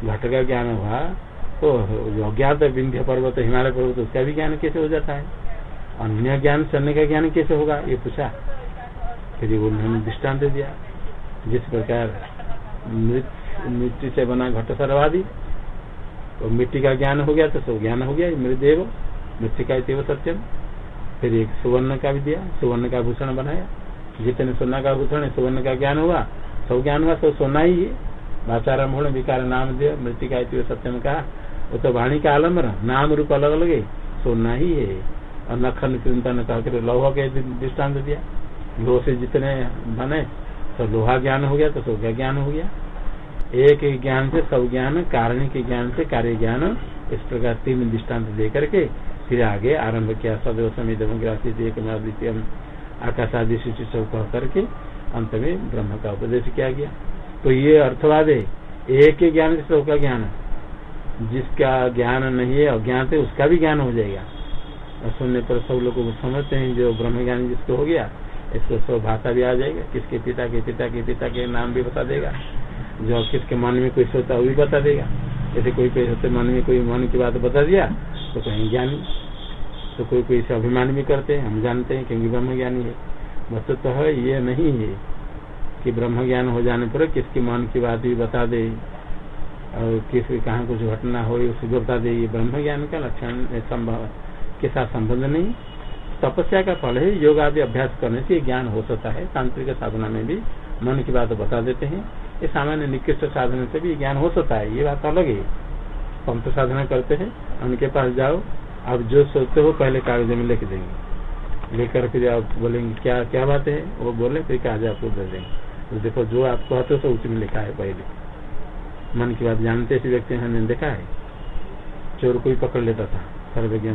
घट का ज्ञान हुआ तो जो अज्ञात विंध्य पर्वत, हिमालय पर्वत, उसका भी ज्ञान कैसे हो जाता है? अन्य ज्ञान सन्य का ज्ञान कैसे होगा? ये पूछा। फिर उन्होंने दृष्टांत दिया। जिस प्रकार मिट्टी से बना घट सर्वादि तो मिट्टी का ज्ञान हो गया तो सब ज्ञान हो गया मृदेव, मिट्टी का सत्यम। फिर एक सुवर्ण का भी दिया, सुवर्ण का भूषण बनाया। जितने सोना का भूषण है, सुवर्ण का ज्ञान हुआ, सब ज्ञान हुआ, सब सोना ही है। भाषारम विकार नाम दिया मृत्यु का सत्यम कहा वो तो वाणी का आलंबन नाम रूप अलग अलग है सोना ही है। और नखन चिंतन कहकर लोहा के दृष्टांत दिया। लोह से जितने बने तो लोहा ज्ञान हो गया तो सब का ज्ञान हो गया। एक ज्ञान से सब ज्ञान, कारण के ज्ञान से कार्य ज्ञान, इस प्रकार तीन दृष्टांत दे करके फिर आगे आरंभ किया। सदैव दमग्रासी एक द्वितीय आकाश आदि सूची सब कह करके अंत में ब्रह्म का उपदेश किया गया। तो ये अर्थवाद है। एक ही ज्ञान से सबका ज्ञान जिसका ज्ञान नहीं है अज्ञान है, उसका भी ज्ञान हो जाएगा। और सुनने पर सब लोग समझते हैं, जो ब्रह्म ज्ञान जिसको हो गया, इसको सब भाषा भी आ जाएगा। किसके पिता के पिता के पिता के नाम भी बता देगा। जो किसके मन में कोई सोता वो भी बता देगा। जैसे कोई कोई होते मन में कोई मन की बात बता दिया तो कहीं ज्ञानी। तो कोई कोई से अभिमान भी करते हैं, हम जानते हैं क्योंकि ब्रह्म ज्ञानी है। वस्तुतः तो ये नहीं है कि ब्रह्म ज्ञान हो जाने पर किसकी मन की बात भी बता दे, और किसी कहा कुछ घटना हो, उसे बता दे। ये ब्रह्म ज्ञान का लक्षण संभव, के साथ संबंध नहीं। तपस्या का फल है, योग आदि अभ्यास करने से ज्ञान हो सकता है। तांत्रिक साधना में भी मन की बात बता देते हैं। ये सामान्य निकृष्ट साधन से भी ज्ञान हो सकता है। ये बात अलग है। पंप साधना करते हैं, उनके पास जाओ आप जो सोचते हो पहले कागज़ में लिख देंगे। लेकर फिर आप बोलेंगे, क्या क्या बात है? वो बोले, फिर कागज़ आपको दे देंगे। तो देखो, जो आप कहते हो उसमें लिखा है पहले। मन की बात जानते ऐसे व्यक्ति हमने देखा है। चोर को ही पकड़ लेता था, सर्वज्ञ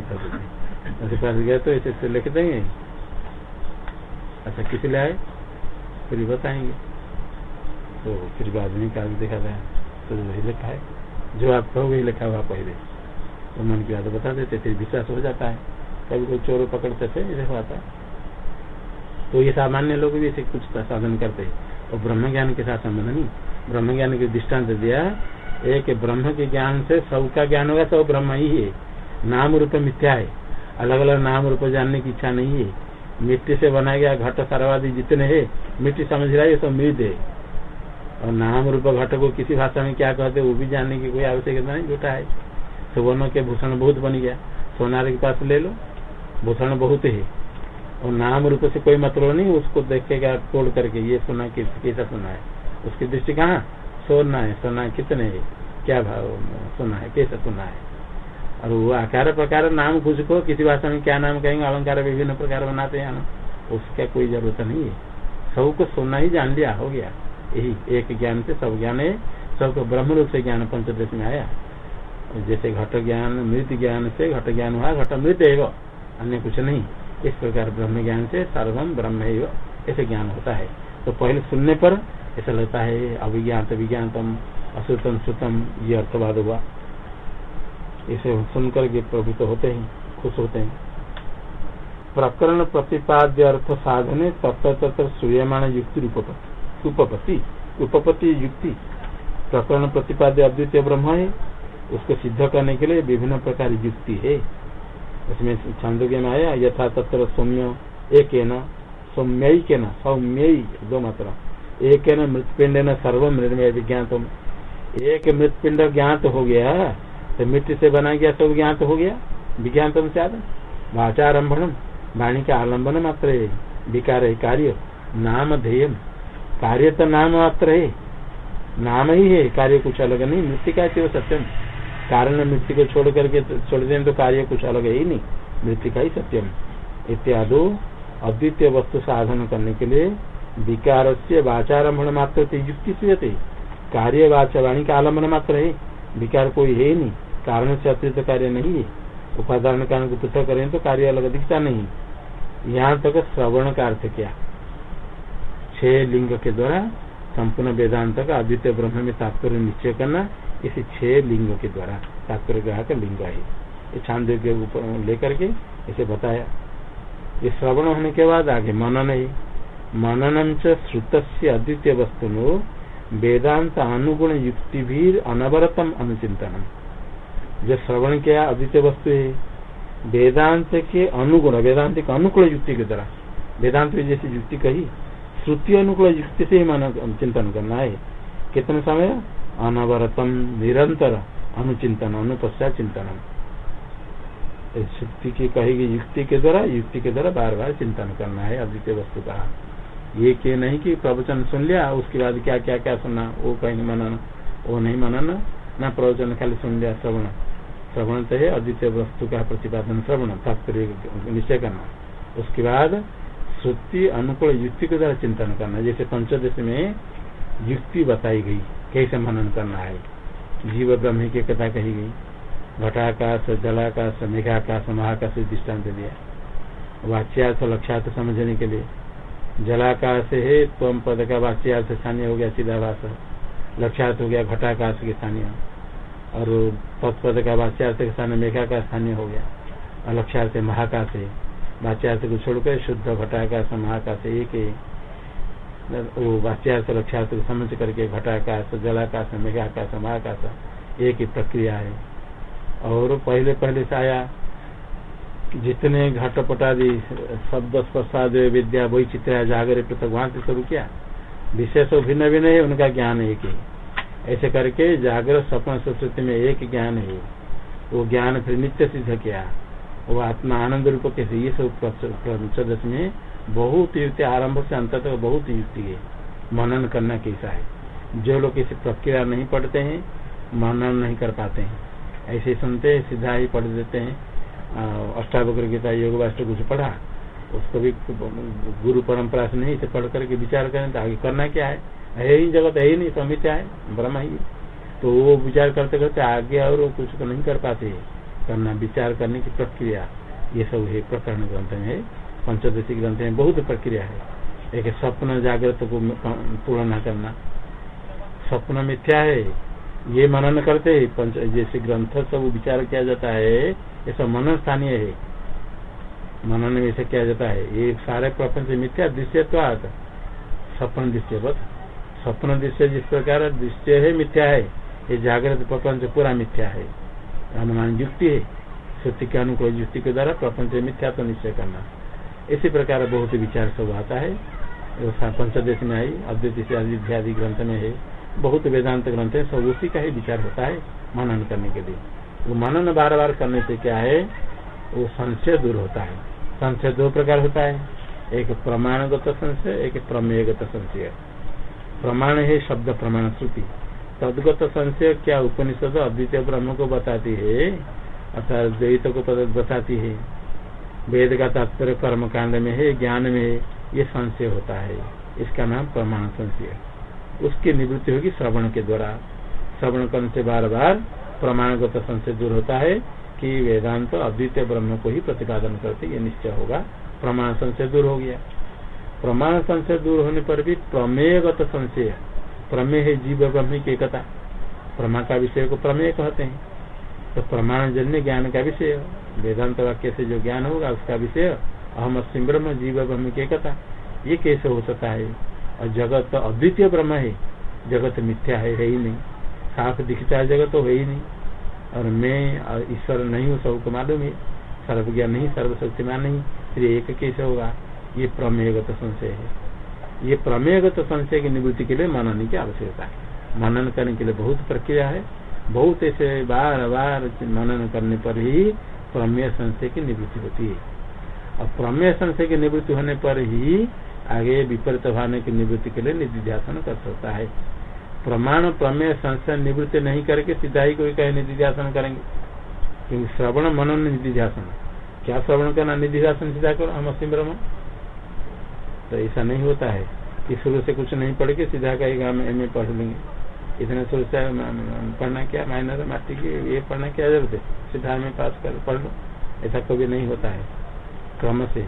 पास गया तो ऐसे ऐसे लिख देंगे। अच्छा किसी ले आए फिर बताएँगे। तो फिर बाद में कागज़ देखा जाए तो वही लिखा है। जो आप कहोगे लिखा हुआ पहले। तो मन की बात बता देते, फिर विश्वास हो जाता है। कभी कोई चोर पकड़ते थे ऐसे आता है। तो ये सामान्य लोग भी ऐसे कुछ साधन करते और ब्रह्म ज्ञान के साथ संबंध नहीं। ब्रह्म ज्ञान के दृष्टांत दिया, एक ब्रह्म के ज्ञान से सबका ज्ञान होगा, सब ब्रह्म ही है। नाम रूप मिथ्या है। अलग अलग नाम रूप जानने की इच्छा नहीं है। मिट्टी से बनाया गया घट सर्वादि जितने है, मिट्टी समझ रहा है सब मृद है। और नाम रूप घट को किसी भाषा में क्या कहते वो भी जानने की कोई आवश्यकता नहीं, झूठा है। सुवर्ण के भूषण बहुत बन गया। सोनार के पास ले लो। भूषण बहुत है। और नाम रूप से कोई मतलब नहीं, उसको देखेगा तोड़ करके ये सोना कैसा सोना है? उसकी दृष्टि कहाँ? सोना है। सोना कितने है? क्या भाव सोना है? कैसा सोना है? और वो आकार प्रकार नाम कुछ को किसी भाषा में क्या नाम कहेंगे? अलंकार विभिन्न प्रकार बनाते हैं ना। उसका कोई ज़रूरत नहीं है। सबको सोना ही जान लिया, हो गया। यही एक ज्ञान से सब ज्ञान है। सबको ब्रह्म रूप से ज्ञान पंचदश में आया। जैसे घट ज्ञान, मृत ज्ञान से घट ज्ञान हुआ, घट मृत है अन्य कुछ नहीं। इस प्रकार ब्रह्म ज्ञान से सर्वम ब्रह्म ऐसे ज्ञान होता है। तो पहले सुनने पर ऐसा लगता है अभिज्ञात विज्ञातम अश्रुतम श्रुतम ये अर्थवाद हुआ। इसे सुनकर के प्रभु तो होते हैं, खुश होते हैं। प्रकरण प्रतिपाद्य अर्थ साधने तत्व तत्व सूर्यमान युक्ति उपपति उपपति युक्ति। प्रकरण प्रतिपाद्य अद्वितीय ब्रह्म है उसको सिद्ध करने के लिए विभिन्न प्रकार युक्ति है। उसमें छांदोग्य में आया, यथा तत्र सौम्य एक सौम्ययी के न सौम्ययी दो मात्रा एक न मृतपिंड न सर्व निर्मय विज्ञातम। एक मृतपिंड ज्ञात हो गया तो मृत्यु से बना गया, सब ज्ञात हो गया, विज्ञातम से वाचारंभम वाणी का आलंबन मात्र है, विकार है कार्य, नाम ध्येय कार्य तो नाम मात्र है, नाम ही है, कार्य कुछ अलग नहीं मृत्यु का सत्यम। कारण मृत्यु को छोड़ करके छोड़ दें तो कार्य कुछ अलग है ही नहीं। मृत्यु का ही सत्यम। इत्यादि अद्वितीय वस्तु साधन करने के लिए विकार से वाचारंभ मात्र युक्ति से कार्य वाणी का आलंबन मात्र है। विकार कोई है ही नहीं। कारण से अतिरिक्त कार्य नहीं है। उपादान कारण को पृथक करें तो कार्य अलग दिखता नहीं यहाँ तक श्रवण का अर्थ क्या? छह लिंग के द्वारा संपूर्ण वेदांत का अद्वितीय ब्रह्म में तात्पर्य निश्चय करना। इसी छह लिंगों के द्वारा तात्पर्य ग्राह का लिंग है। छांदे के ऊपर लेकर के इसे बताया। ये श्रवण होने के बाद आगे मनन ही। मननम च श्रुत अद्वितीय वस्तु वेदांत अनुगुण युक्ति भी अनवरतम अनुचिंतन जो श्रवण किया अद्वितीय वस्तु है, वेदांत के अनुगुण, वेदांत के अनुकूल युक्ति के द्वारा। वेदांत में जैसी युक्ति कही, श्रुति अनुकूल युक्ति से ही मन चिंतन करना है। कितने समय? अनवरतम निरंतर अनुचिंतन अनुपस्या चिंतन श्रुति की कहेगी युक्ति के द्वारा, युक्ति के द्वारा बार बार चिंतन करना है, अद्वितीय वस्तु का ये के नहीं कि प्रवचन सुन लिया, उसके बाद क्या क्या क्या सुनना? वो कहीं मनाना, वो नहीं मनाना, ना प्रवचन खाली सुन लिया, श्रवण। श्रवण तो है अद्वितीय वस्तु का प्रतिपादन, श्रवण, तात्पर्य निश्चय करना। उसके बाद श्रुति अनुकूल युक्ति के द्वारा चिंतन करना, जैसे पंचदश में युक्ति बताई गई। कैसे मनन करना है? जीव ब्रह्म की कथा कही गई। घटाकाश, जलाकाश, मेघाकाश, महाकाश दृष्टांत दिया। वाच्यार्थ लक्ष्यार्थ समझने के लिए। जलाकाश है, तम पद का वाच्यार्थ स्थानीय हो गया, सीधा भाषा लक्ष्यार्थ हो गया, घटाकाश के स्थानीय। और तत्पद का वाच्यार्थ के स्थानीय मेघा का स्थानीय हो गया। अलक्षार्थ महाकाश है। वाच्यार्थ को छोड़कर शुद्ध घटाकाश महाकाश एक वो वाच्यार्थ लक्ष्यार्थ को समझ करके घटाकाश जलाकाश मेघाकाश महाकाश एक ही प्रक्रिया है। और पहले पहले से आया जितने घट घटपटादि शब्द स्पर्शाद, विद्या वही चित्र जागर पृथक वहाँ से शुरू किया। विशेष भिन्न भिन्न है, उनका ज्ञान एक ही। ऐसे करके जागृत सपन सुश्रुति में एक ज्ञान है। वो ज्ञान फिर नित्य सिद्ध किया। वो आत्मा आनंद रूप कैसे ये सब पंचदश में बहुत युक्ति आरंभ से अंत तक बहुत युक्ति है। मनन करना कैसा है? जो लोग किसी प्रक्रिया नहीं पढ़ते हैं, मनन नहीं कर पाते हैं। ऐसे सुनते हैं, सीधा ही पढ़ देते हैं। अष्टावक्र गीता योग वास्तव कुछ पढ़ा, उसको भी गुरु परंपरा से नहीं से पढ़ करके विचार करें तो आगे करना क्या है? है ही जगत, है ही नहीं समित है, ब्रह्म ही तो वो विचार करते करते आगे और कुछ को नहीं कर पाते करना, विचार करने की प्रक्रिया, ये सब है, प्रकरण ग्रंथ में है। पंचोदशी ग्रंथ में बहुत प्रक्रिया है। एक स्वप्न जागृत को तुलना करना। स्वप्न मिथ्या है? ये मनन करते है। पंच, जैसे ग्रंथ सब विचार किया जाता है, ये सब मनन स्थानीय है। मनन में ऐसा किया जाता है। ये सारे प्रपंच मिथ्या दृश्य तो आता स्वप्न दृश्य बस। स्वप्न दृश्य जिस प्रकार, दृश्य है, मिथ्या है। ये जागृत प्रपंच पूरा मिथ्या है। अनुमान युक्ति है। सत्य के अनुकूल युक्ति के द्वारा प्रपंच मिथ्या तो निश्चय करना। इसी प्रकार बहुत विचार सब आता है। पंचदेश में आई, अद्वितीय आदि ग्रंथ में है। बहुत वेदांत ग्रंथ है, सब उसी का ही विचार होता है मनन करने के लिए। वो मनन बार बार करने से क्या है? वो संशय दूर होता है। संशय दो प्रकार होता है। एक प्रमाणगत संशय, एक प्रमेयगत संशय। प्रमाण है शब्द प्रमाण श्रुति। तदगत संशय क्या उपनिषद अद्वितीय ब्रह्म को बताती है, अर्थात द्वैत को बताती है। वेद का तात्पर्य कर्म कांड में है, ज्ञान में है, ये संशय होता है। इसका नाम प्रमाण संशय। उसकी निवृत्ति होगी श्रवण के द्वारा। श्रवण करने से बार बार प्रमाणगत संशय दूर होता है कि वेदांत अद्वितीय ब्रह्म को ही प्रतिपादन करते, ये निश्चय होगा। प्रमाण संशय दूर हो गया। प्रमाण संशय दूर होने पर भी प्रमेयगत संशय प्रमेय है जीव ब्रह्म की एकता। प्रमा का विषय को प्रमेय कहते हैं। तो प्रमाण जन्य ज्ञान का विषय वेदांत वाक्य से जो ज्ञान होगा उसका विषय अहम अस्म ब्रह्म जीव ब्रह्म की एकता। ये कैसे हो सकता है? और जगत तो अद्वितीय ब्रह्म है। जगत मिथ्या है, है ही नहीं। साफ़ दिखता है जगत तो है ही नहीं। और मैं ईश्वर नहीं हूँ सबको मालूम है। सर्वज्ञान नहीं सर्वशक्तिमान नहीं। फिर एक कैसे होगा? ये प्रमेयगत संशय है। ये प्रमेयगत संशय की निवृत्ति के लिए मनन की आवश्यकता है। मनन करने के लिए बहुत प्रक्रिया है। बहुत ऐसे बार बार मनन करने पर ही प्रमेय संशय की निवृत्ति होती है। और प्रमेय संशय की निवृत्ति होने पर ही आगे विपरीत भावना की निवृत्ति के लिए निधिध्यासन कर सकता है। प्रमाण प्रमेय संशय निवृत्ति नहीं करके सीधा ही कोई कहे निधिध्यासन करेंगे। क्योंकि श्रवण मनन निधिध्यासन क्या श्रवण करना निधिध्यासन सीधा करो? हम असीम ब्रह्म। तो ऐसा नहीं होता है कि शुरू से कुछ नहीं पढ़ के सीधा कहेगा हम एम पढ़ लेंगे। इतने शुरू से पढ़ना क्या माइनर माटी की ये पढ़ना क्या ज़रूरत है? सीधा में पास कर पढ़ लो। ऐसा कभी नहीं होता है क्रम से।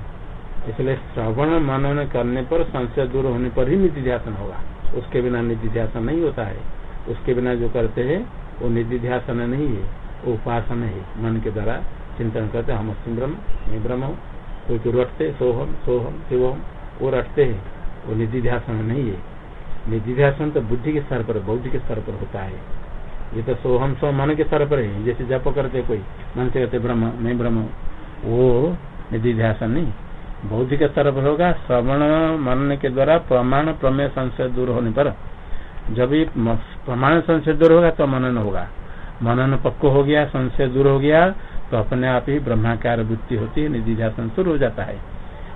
इसलिए श्रवण मनन करने पर संशय दूर होने पर ही निधिध्यासन होगा। उसके बिना निधिध्यासन नहीं होता है। उसके बिना जो करते हैं, वो निधिध्यासन नहीं है, वो उपासन है। मन के द्वारा चिंतन करते हम अस्म ब्रह्म कोई तो रटते, सोहम सोहम, शिवम वो रटते हैं। वो निधिध्यासन नहीं है। निधि निधिध्यासन तो बुद्धि के स्तर पर, बौद्धि के स्तर पर होता है। ये तो सोहम सो मन के स्तर पर है। जैसे जप करते कोई, मन से कहते, ब्रह्म, मैं ब्रह्म वो निधिध्यासन नहीं। बौद्धिक स्तर पर होगा, श्रवण मनन के द्वारा प्रमाण प्रमेय संशय दूर होने पर। जब ये प्रमाण संशय दूर होगा तो मनन होगा। मनन पक्को हो गया, संशय दूर हो गया तो अपने आप ही ब्रह्माकार वृत्ति होती है निधि ध्यान शुरू हो जाता है।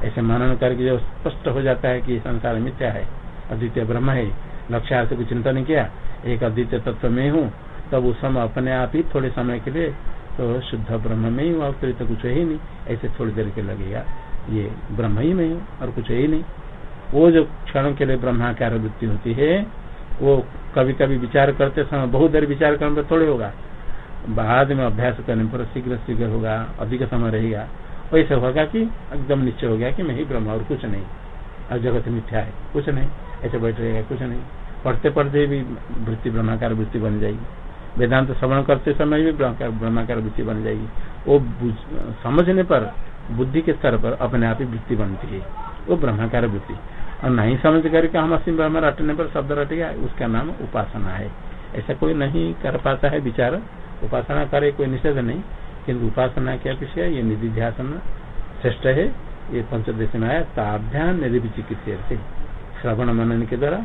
ऐसे मनन करके जब स्पष्ट हो जाता है कि संसार मिथ्या है, अद्वितीय ब्रह्म है लक्ष्य से कुछ चिंता नहीं किया, एक अद्वितीय तत्व में हूँ, तब उस समय अपने आप ही थोड़े समय के लिए तो शुद्ध ब्रह्म में ही हूँ और तो कुछ है ही नहीं, ऐसे थोड़ी देर के लगेगा। ये ब्रह्म ही में हूँ, और कुछ है ही नहीं। वो जो क्षण के लिए ब्रह्माकार वृत्ति होती है, वो कभी कभी विचार करते समय, बहुत देर विचार करने पर थोड़े होगा। बाद में अभ्यास करने पर शीघ्र शीघ्र होगा, अधिक समय रहेगा। वैसे होगा कि एकदम निश्चय हो गया कि मैं ही ब्रह्म और कुछ नहीं। और जगत मिथ्या है, कुछ नहीं। ऐसे बैठ रहेगा, कुछ नहीं। पढ़ते पढ़ते भी वृत्ति ब्रह्माकार वृत्ति बन जाएगी। वेदांत श्रवण करते समय भी ब्रह्माकार वृत्ति बन जाएगी। वो समझने पर, बुद्धि के स्तर पर अपने आप ही वृत्ति बनती है। वो ब्रह्माकार वृत्ति। और नहीं समझ करके हम असीम ब्रह्म रटने पर शब्द रट गया, उसका नाम उपासना है। ऐसा कोई नहीं कर पाता है विचार। उपासना करे, कोई निषेध नहीं। किन्तु उपासना क्या विषय ये निधि ध्यान श्रेष्ठ है। ये पंचदेश में आया, ताभ्यान निधि से श्रवण मनन के द्वारा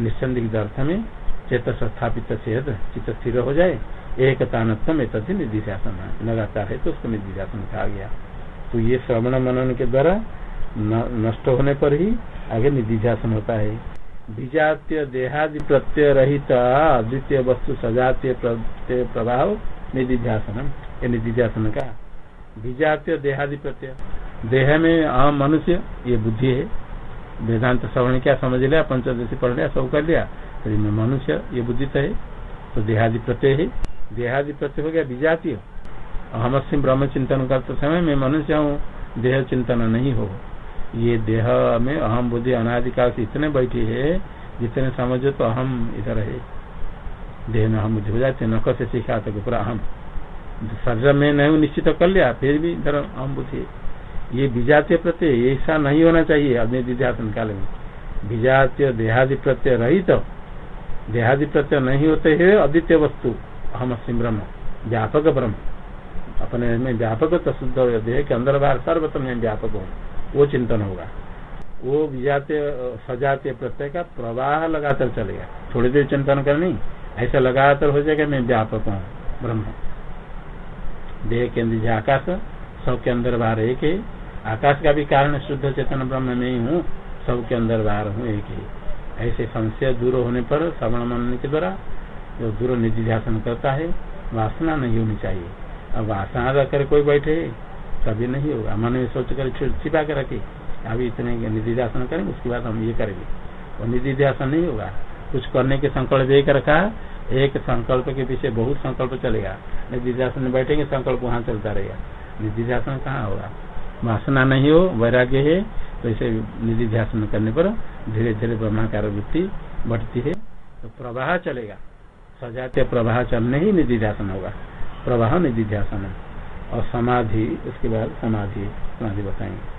निस्संदिग्ध अर्थ में चेत स्थापित चेत चित्त स्थिर हो जाए। एक तानत्म तथी निधि ध्यान लगातार है तो उसको निधि ध्यान कहा गया। तो ये श्रवण मनन के द्वारा नष्ट होने पर ही आगे निधिध्यासन होता है। विजातीय देहादि प्रत्यय रहित, अद्वितीय वस्तु सजातीय प्रत्यय प्रभाव निधिध्यासन ये निधिध्यासन का विजातीय देहादि प्रत्यय देह में अहम मनुष्य, ये बुद्धि है। वेदांत श्रवण क्या, समझ लिया, पंचदशी पढ़ लिया, सब कर लिया, फिर में मनुष्य, ये बुद्धि तो है तो देहादि प्रत्यय है। देहादि प्रत्यय हो गया विजातीय। अहम सिंह ब्रह्म चिंतन करते समय मैं मनुष्य हूँ, देह चिंतन नहीं हो। ये देह में अहम बुद्धि अनादिकाल से इतने बैठी है, जितने समझो तो अहम इधर है। देह में हम हो जाते नक से सीखा तो पूरा अहम शरीर में नहीं निश्चित कर लिया, फिर भी इधर अहम बुद्धि ये विजातीय प्रत्यय ऐसा नहीं होना चाहिए अपने विद्यासन काल में। विजातीय, देहादि प्रत्यय रही तो देहादि प्रत्यय नहीं होते है अद्वितीय वस्तु, अहम सिंह ब्रह्म, व्यापक ब्रह्म। अपने में व्यापक तो शुद्ध देह के अंदर बाहर सर्वतम में व्यापक हो, वो चिंतन होगा। वो विजाते सजातीय प्रत्यय का प्रवाह लगातार चलेगा। थोड़ी देर चिंतन करनी ऐसा लगातार हो जाएगा, मैं व्यापक हूँ, ब्रह्म। देह के अंदर आकाश, सब के अंदर बाहर एक है। आकाश का भी कारण शुद्ध चेतन ब्रह्म में ही हूँ सब के अंदर बाहर हूँ, एक ही। ऐसे संशय दूर होने पर श्रवण मनने के द्वारा जो दूर निधि ध्यान करता है, वासना नहीं होनी चाहिए। अब वासना रखकर कोई बैठे, कभी नहीं होगा। मन में सोच कर छिपा के रखे। अभी इतने निधिध्यासन करेंगे, उसके बाद हम ये करेंगे। और निधि ध्यान नहीं होगा। कुछ करने के संकल्प एक रखा, एक संकल्प के पीछे बहुत संकल्प चलेगा। निधिध्यासन में बैठेंगे, संकल्प वहाँ चलता रहेगा। निधिध्यासन कहाँ होगा? वासना नहीं हो, वैराग्य है तो इसे निधिध्यासन करने पर धीरे धीरे ब्रह्माकार वृत्ति बढ़ती है तो प्रवाह चलेगा। सजाते प्रवाह चलने ही निधिध्यासन होगा। प्रवाह निधि ध्यान और समाधि, उसके बाद समाधि समाधि बताएँगे।